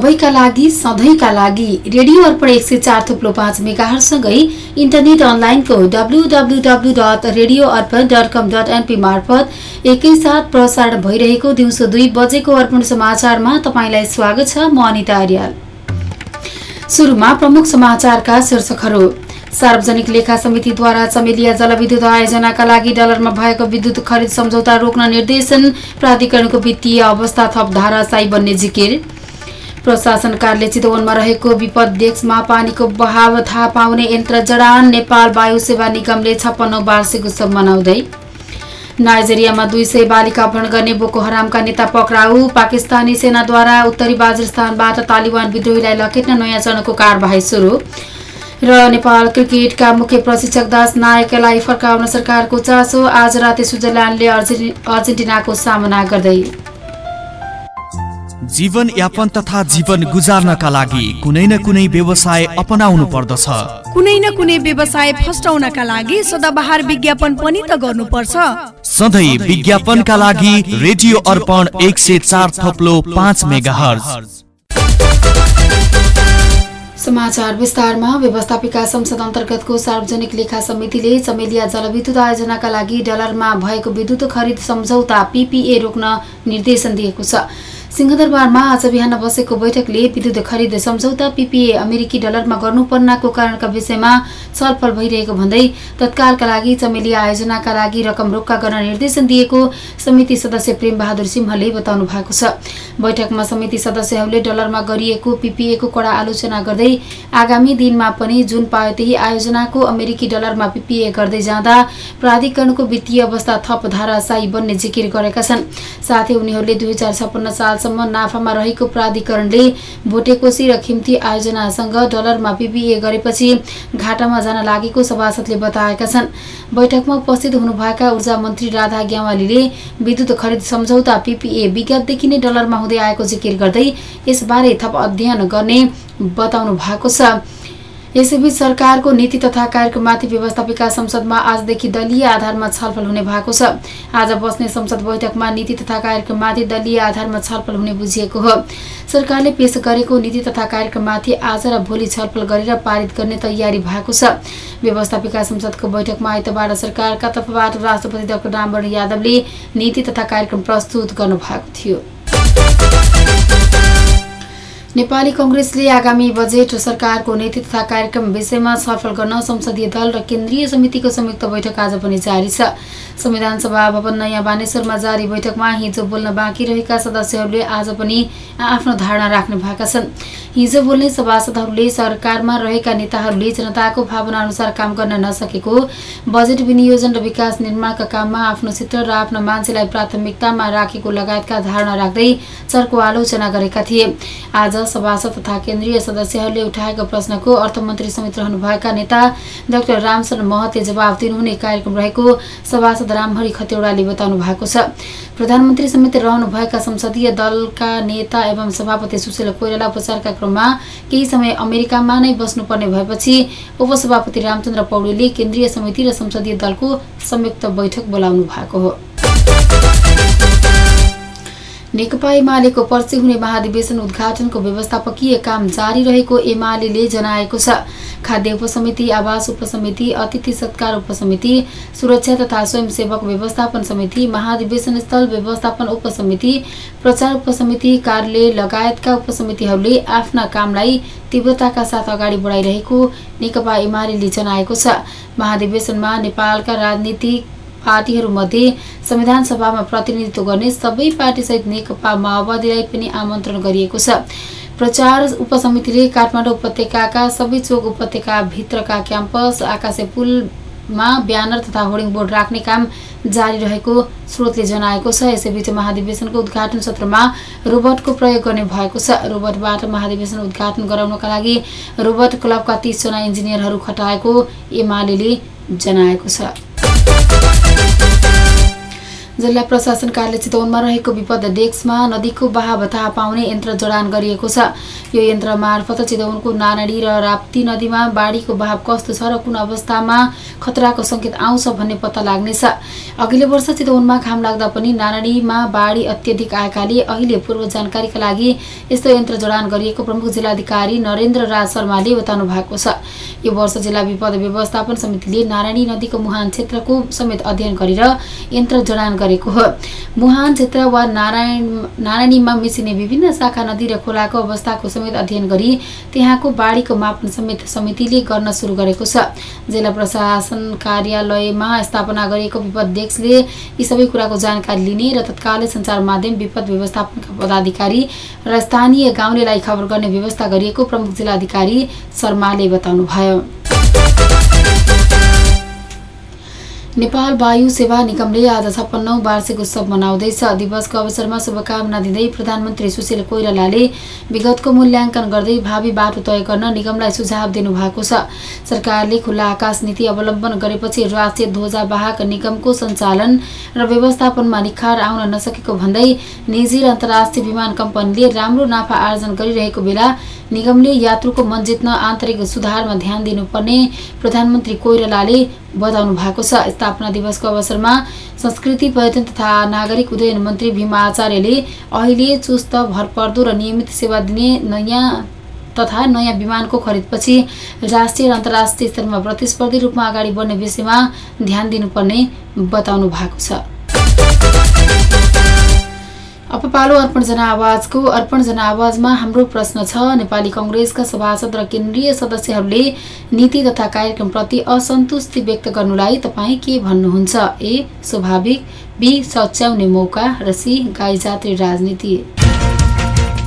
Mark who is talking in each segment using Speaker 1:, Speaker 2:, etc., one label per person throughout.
Speaker 1: सबैका लागि सधैँका लागि रेडियो अर्पण एक सय चार थुप्लो पाँच मेगाहरूसँगै इन्टरनेट अनलाइनको W W W dot radio Arpan dot com dot NP मार्फत एकैसाथ प्रसारण भइरहेको दिउँसो दुई बजेको अर्पण समाचारमा तपाईँलाई स्वागत छ। म अनिता आर्याल सुरुमा प्रमुख समाचारका शीर्षकहरू। सार्वजनिक लेखा समितिद्वारा चमेलिया जलविद्युत आयोजनाका लागि डलरमा भएको विद्युत खरिद सम्झौता रोक्न निर्देशन प्राधिकरणको वित्तीय अवस्था थप धाराशायी बन्ने जिकिर। प्रशासन कार्यालय चितवनमा रहेको विपद डेस्कमा पानीको बहाव थाहा पाउने यन्त्र जडान नेपाल वायु सेवा निगमले छप्पन्न वार्षिक उत्सव मनाउँदै नाइजेरियामा दुई सय बालिका अपहरण गर्ने बोको हरामका नेता पक्राउ। पाकिस्तानी सेनाद्वारा उत्तरी बाजरस्थानबाट तालिबान विद्रोहीलाई लखेट्न नयाँ चरणको कारवाही सुरु। र नेपाल क्रिकेटका मुख्य प्रशिक्षक दास नायकलाई फर्काउन सरकारको चासो। आज राति स्विजरल्यान्डले अर्जेन्टिनाको सामना गर्दै
Speaker 2: जीवन यापन तथा जीवन गुजार्नका लागि कुनै न कुनै व्यवसाय अपनाउनु पर्दछ।
Speaker 3: कुनै न कुनै व्यवसाय फस्टाउनका लागि सदाबहार विज्ञापन पनि त गर्नुपर्छ।
Speaker 2: सधैँ विज्ञापनका लागि रेडियो अर्पण एक सय चार थप्लो पाँच मेगा
Speaker 1: समाचार विस्तारमा व्यवस्थापिका संसद अन्तर्गतको सार्वजनिक लेखा समितिले चमेलिया जलविद्युत आयोजनाका लागि डलरमा भएको विद्युत खरिद सम्झौता पिपिए रोक्न निर्देशन दिएको छ। सिंहदरबारमा आज बिहान बसेको बैठकले विद्युत खरिद सम्झौता पिपिए अमेरिकी डलरमा गर्नुपर्नाको कारणका विषयमा छलफल भइरहेको भन्दै तत्कालका लागि चमेली आयोजनाका लागि रकम रोक्का गर्न निर्देशन दिएको समिति सदस्य प्रेम बहादुर सिंहले बताउनु भएको छ। बैठकमा समिति सदस्यहरूले डलरमा गरिएको पिपिएको कडा आलोचना गर्दै आगामी दिनमा पनि जुन पायो त्यही आयोजनाको अमेरिकी डलरमा पिपिए गर्दै जाँदा प्राधिकरणको वित्तीय अवस्था थप धाराशायी बन्ने जिकिर गरेका छन्। साथै उनीहरूले दुई साल सालसम्म नाफामा रहेको प्राधिकरणले भोटेकोशी र खिम्ती आयोजनासँग डलरमा पिपिए गरेपछि घाटामा जान लागेको सभासदले बताएका छन्। बैठकमा उपस्थित हुनुभएका ऊर्जा मन्त्री राधा ग्यावालीले विद्युत खरिद सम्झौता पिपिए विगतदेखि नै डलरमा हुँदै आएको जिकिर गर्दै यसबारे थप अध्ययन गर्ने बताउनु भएको छ। यसैबीच सरकारको नीति तथा कार्यक्रममाथि व्यवस्थापिका संसदमा आजदेखि दलीय आधारमा छलफल हुने भएको छ। आज बस्ने संसद बैठकमा नीति तथा कार्यक्रममाथि दलीय आधारमा छलफल हुने बुझिएको हो। सरकारले पेश गरेको नीति तथा कार्यक्रममाथि आज र भोलि छलफल गरेर पारित गर्ने तयारी भएको छ। व्यवस्थापिका संसदको बैठकमा आइतबार सरकारका तर्फबाट राष्ट्रपति डाक्टर रामवरण यादवले नीति तथा कार्यक्रम प्रस्तुत गर्नुभएको थियो। नेपाली कङ्ग्रेसले आगामी बजेट सरकारको नीति तथा कार्यक्रम विषयमा छलफल गर्न संसदीय दल र केन्द्रीय समितिको संयुक्त बैठक आज पनि जारी छ। संविधान सभा भवन नयाँ बानेश्वरमा जारी बैठकमा हिजो बोल्न बाँकी रहेका सदस्यहरूले आज पनि आफ्नो धारणा राख्ने भएका छन्। हिजो बोल्ने सभासदहरूले सरकारमा रहेका नेताहरूले जनताको भावना अनुसार काम गर्न नसकेको बजेट विनियोजन र विकास निर्माणका काममा आफ्नो क्षेत्र र आफ्ना मान्छेलाई प्राथमिकतामा राखेको लगायतका धारणा राख्दै चर्को आलोचना गरेका थिए। आज सभासद तथा केन्द्रीय सदस्यहरूले उठाएको प्रश्नको अर्थमन्त्री समेत रहनुभएका नेता डाक्टर रामचरण महतले जवाब दिनुहुने कार्यक्रम रहेको सभासद रामहरि खतेौडाले बताउनु भएको छ। प्रधानमन्त्री समेत रहनुभएका संसदीय दलका नेता एवं सभापति सुशील कोइराला उपचारका क्रममा केही समय अमेरिकामा नै बस्नुपर्ने भएपछि उपसभापति रामचन्द्र पौडेलले केन्द्रीय समिति र संसदीय दलको संयुक्त बैठक बोलाउनु भएको हो। नेकपा एमालेको पर्सि हुने महाधिवेशन उद्घाटनको व्यवस्थापकीय काम जारी रहेको एमाले जनाएको छ। खाद्य उपसमिति आवास उपसमिति अतिथि सत्कार उपसमिति सुरक्षा तथा स्वयंसेवक व्यवस्थापन समिति महाधिवेशन स्थल व्यवस्थापन उपसमिति प्रचार उपसमिति कार्यालय लगायतका उपसमितिहरूले आफ्ना कामलाई तीव्रताका साथ अगाडि बढाइरहेको नेकपा एमाले जनाएको छ। महाधिवेशनमा नेपालका राजनीतिक पार्टीहरूमध्ये संविधान सभामा प्रतिनिधित्व गर्ने सबै पार्टीसहित नेकपा माओवादीलाई पनि आमन्त्रण गरिएको छ। प्रचार उपसमितिले काठमाडौँ उपत्यकाका सबै चोक उपत्यकाभित्रका क्याम्पस आकाशे पुलमा ब्यानर तथा होर्डिङ बोर्ड राख्ने काम जारी रहेको स्रोतले जनाएको छ। यसैबीच महाधिवेशनको उद्घाटन सत्रमा रोबोटको प्रयोग गर्ने भएको छ। रोबोटबाट महाधिवेशन उद्घाटन गराउनका लागि रोबोट क्लबका तीसजना इन्जिनियरहरू खटाएको एमाले जनाएको छ। जिल्ला प्रशासन कार्यालय चितवनमा रहेको विपद डेस्कमा नदीको बहाव थाहा पाउने यन्त्र जडान गरिएको छ। यो यन्त्र मार्फत चितवनको नारायणी र राप्ती नदीमा बाढीको बहाव कस्तो छ र कुन अवस्थामा खतराको सङ्केत आउँछ भन्ने पत्ता लाग्नेछ। अघिल्लो वर्ष चितवनमा घाम लाग्दा पनि नारायणीमा बाढी अत्यधिक आएकाले अहिले पूर्व जानकारीका लागि यस्तो यन्त्र जडान गरिएको प्रमुख जिल्लाधिकारी नरेन्द्र राज शर्माले बताउनु भएको छ। यो वर्ष जिल्ला विपद व्यवस्थापन समितिले नारायणी नदीको मुहान क्षेत्रको समेत अध्ययन गरेर यन्त्र जडान गरेको हो। मुहान क्षेत्र वा नारायण नारायणीमा मिसिने विभिन्न शाखा नदी र खोलाको अवस्थाको समेत अध्ययन गरी त्यहाँको बाढीको मापन समेत समितिले गर्न सुरु गरेको छ। जिल्ला प्रशासन कार्यालयमा स्थापना गरिएको विपद डेस्कले यी सबै कुराको जानकारी लिने र तत्कालै सञ्चार माध्यम विपद व्यवस्थापनका पदाधिकारी र स्थानीय गाउँलेलाई खबर गर्ने व्यवस्था गरिएको प्रमुख जिल्लाधिकारी शर्माले बताउनुभयो। नेपाल वायु सेवा निगमले आज छप्पन्नौ वार्षिक उत्सव मनाउँदैछ। दिवसको अवसरमा शुभकामना दिँदै प्रधानमन्त्री सुशील कोइरालाले विगतको मूल्याङ्कन गर्दै भावी बाटो तय गर्न निगमलाई सुझाव दिनुभएको छ। सरकारले खुल्ला आकाश नीति अवलम्बन गरेपछि राष्ट्रिय ध्वजावाहक निगमको सञ्चालन र व्यवस्थापनमा निखार आउन नसकेको भन्दै निजी र अन्तर्राष्ट्रिय विमान कम्पनीले राम्रो नाफा आर्जन गरिरहेको बेला निगमले यात्रुको मन जित्न आन्तरिक सुधारमा ध्यान दिनुपर्ने प्रधानमन्त्री कोइरालाले बताउनु भएको छ। स्थापना दिवसको अवसरमा संस्कृति पर्यटन तथा नागरिक उड्डयन मन्त्री भीमा आचार्यले अहिले चुस्त भरपर्दो र नियमित सेवा दिने नयाँ तथा नयाँ विमानको खरिदपछि राष्ट्रिय र अन्तर्राष्ट्रिय स्तरमा प्रतिस्पर्धी रूपमा अगाडि बढ्ने विषयमा ध्यान दिनुपर्ने बताउनु भएको छ। अब पालो अर्पण जनाआवाजको अर्पण जनाआवाजमा हाम्रो प्रश्न छ। नेपाली कङ्ग्रेसका सभासद र केन्द्रीय सदस्यहरूले नीति तथा कार्यक्रमप्रति असन्तुष्टि व्यक्त गर्नुलाई तपाईँ के भन्नुहुन्छ? ए स्वाभाविक। बी सच्याउने मौका। र सी गाई जात्री राजनीति।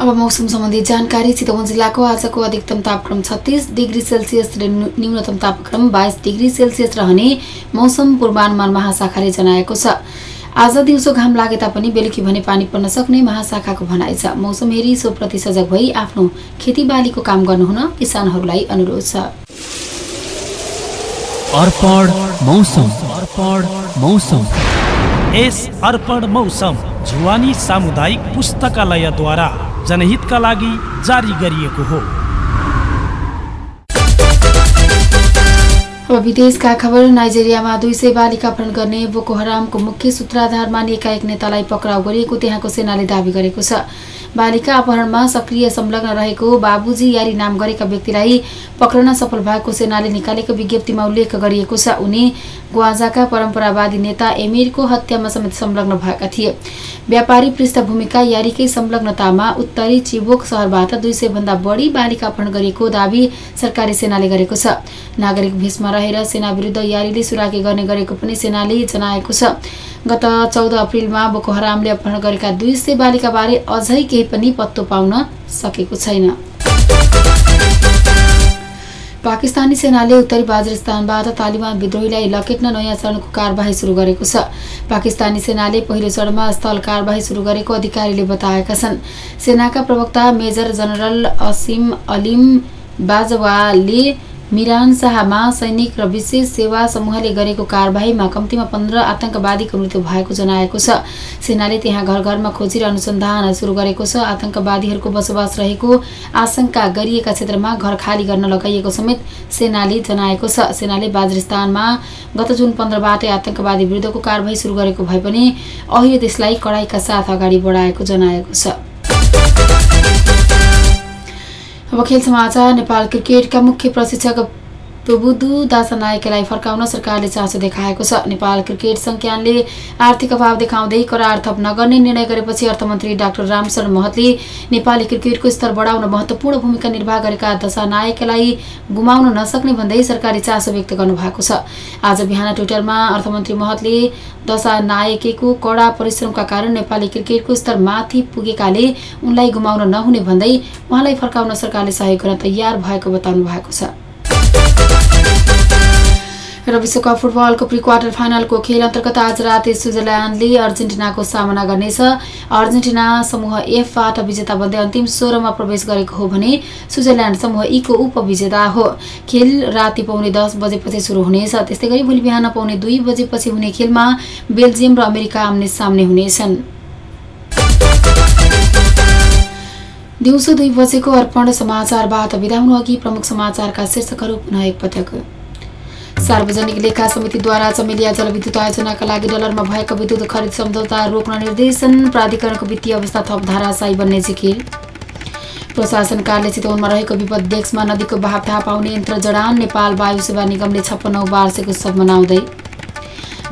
Speaker 1: अब मौसम सम्बन्धी जानकारी चितवन जिल्लाको आजको अधिकतम तापक्रम छत्तिस डिग्री सेल्सियस र न्यू- न्यूनतम तापक्रम बाइस डिग्री सेल्सियस रहने मौसम पूर्वानुमान महाशाखाले जनाएको छ। आज दिउँसो घाम लागे तापनि बेलुकी भने पानी पर्न सक्ने महाशाखाको भनाइ छ। मौसम हेरी सोप्रति सजग भई आफ्नो खेतीबालीको काम गर्नुहुन किसानहरूलाई अनुरोध छ।
Speaker 4: जुवानी सामुदायिक पुस्तकालयद्वारा। जनहितका लागि जारी गरिएको हो।
Speaker 1: अब विदेशका खबर नाइजेरियामा दुई सय बालिका अपहरण गर्ने बोको हरामको मुख्य सूत्राधार मानिएका एक नेतालाई पक्राउ गरिएको त्यहाँको सेनाले दावी गरेको छ। बालिका अपहरणमा सक्रिय संलग्न रहेको बाबुजी यारी नाम गरेका व्यक्तिलाई पक्रन सफल भएको सेनाले निकालेको विज्ञप्तिमा उल्लेख गरिएको छ। उनी ग्वाजाका परम्परावादी नेता एमिरको हत्यामा समेत संलग्न भएका थिए। व्यापारी पृष्ठभूमिका यारीकै संलग्नतामा उत्तरी चिबोक सहरबाट दुई सय भन्दा बढी बालिका अपहरण गरिएको दावी सरकारी सेनाले गरेको छ। नागरिक भेषमा रहेर सेना विरुद्ध यारीले सुराकी गर्ने गरेको पनि सेनाले जनाएको छ। गत चौध अप्रिलमा बोको हरामले अपहरण गरेका दुई सय बालिकाबारे अझै केही पनि पत्तो पाउन सकेको छैन। पाकिस्तानी सेनाले उत्तरी बाजरिस्तानबाट तालिबान विद्रोहीलाई लकेट्न नयाँ चरणको कारबाही सुरु गरेको छ। पाकिस्तानी सेनाले पहिलो चरणमा स्थल कारबाही सुरु गरेको अधिकारीले बताएका छन्। सेनाका प्रवक्ता मेजर जनरल असिम अलिम बाजवाले मिरान शाहमा सैनिक र विशेष सेवा समूहले गरेको कारबाहीमा कम्तीमा पन्ध्र आतंकवादीको मृत्यु भएको जनाएको छ। सेनाले त्यहाँ घर घरमा खोजी र अनुसन्धान सुरु गरेको छ। आतंकवादीहरूको बसोबास रहेको आशंका गरिएका क्षेत्रमा घर खाली गर्न लगाइएको समेत सेनाले जनाएको छ। सेनाले बाजरिस्तानमा गत जुन पन्ध्रबाटै आतंकवादी विरुद्धको कारबाही सुरु गरेको भए पनि अहिले त्यसलाई कडाइका साथ अगाडि बढाएको जनाएको छ। खेल समाचार नेपाल क्रिकेटका मुख्य प्रशिक्षक तोबुदु दासा नायकलाई फर्काउन सरकारले चासो देखाएको छ। नेपाल क्रिकेट संज्ञानले आर्थिक अभाव देखाउँदै करार थप नगर्ने निर्णय गरेपछि अर्थमन्त्री डाक्टर रामशरण महतले नेपाली क्रिकेटको स्तर बढाउन महत्वपूर्ण भूमिका निर्वाह गरेका दशा नायकलाई गुमाउन नसक्ने भन्दै सरकारले चासो व्यक्त गर्नुभएको छ। आज बिहान ट्विटरमा अर्थमन्त्री महतले दशा नायकेको कडा परिश्रमका कारण नेपाली क्रिकेटको स्तर माथि पुगेकाले उनलाई गुमाउन नहुने भन्दै उहाँलाई फर्काउन सरकारले सहयोग गर्न तयार भएको बताउनु भएको छ। र विश्वकप फुटबलको प्री क्वार्टर फाइनलको खेल अन्तर्गत आज राति स्विजरल्यान्डले अर्जेन्टिनाको सामना गर्नेछ। अर्जेन्टिना समूह एफबाट विजेता बन्दै अन्तिम सोह्रमा प्रवेश गरेको हो भने स्विजरल्यान्ड समूह ईको उपविजेता हो। खेल राति पाउने दस बजेपछि सुरु हुनेछ। त्यस्तै गरी भोलि बिहान पाउने दुई बजेपछि हुने खेलमा बेल्जियम र अमेरिका आम्ने सामने हुनेछन्। दिउँसो दुई बजेको अर्पण समाचारबाट बिदा अघि प्रमुख समाचारका शीर्षकहरू पुनः एकपटक सार्वजनिक लेखा समितिद्वारा चमेलिया जलविद्युत आयोजनाका लागि डलरमा भएको विद्युत खरिद सम्झौता रोक्न निर्देशन प्राधिकरणको वित्तीय अवस्था थप धाराशायी बन्ने जिकिर। प्रशासन कार्यालय चितवनमा रहेको विपद डेस्कमा नदीको बहाव थाहा पाउने यन्त्र जडान नेपाल वायु सेवा निगमले छप्पन्नौ वार्षिक उत्सव मनाउँदै।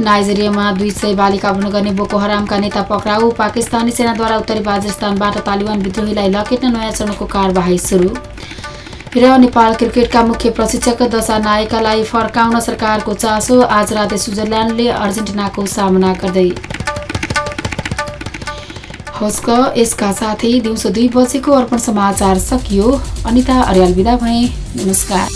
Speaker 1: नाइजेरियामा दुई सय बालिका अपहरण गर्ने बोको हरामका नेता पक्राउ पाकिस्तानी सेनाद्वारा उत्तरी बाजिस्तानबाट तालिबान विद्रोहीलाई लकेट्न नयाँ चरणको कारवाही सुरु। र नेपाल क्रिकेटका मुख्य प्रशिक्षक दशा नायकालाई फर्काउन सरकारको चासो आज राति स्विजरल्यान्डले अर्जेन्टिनाको सामना गर्दै। हस्क यसका साथै दिउँसो दुई बजेको अर्पण समाचार सकियो। अनिता अर्याल विदा भए। नमस्कार।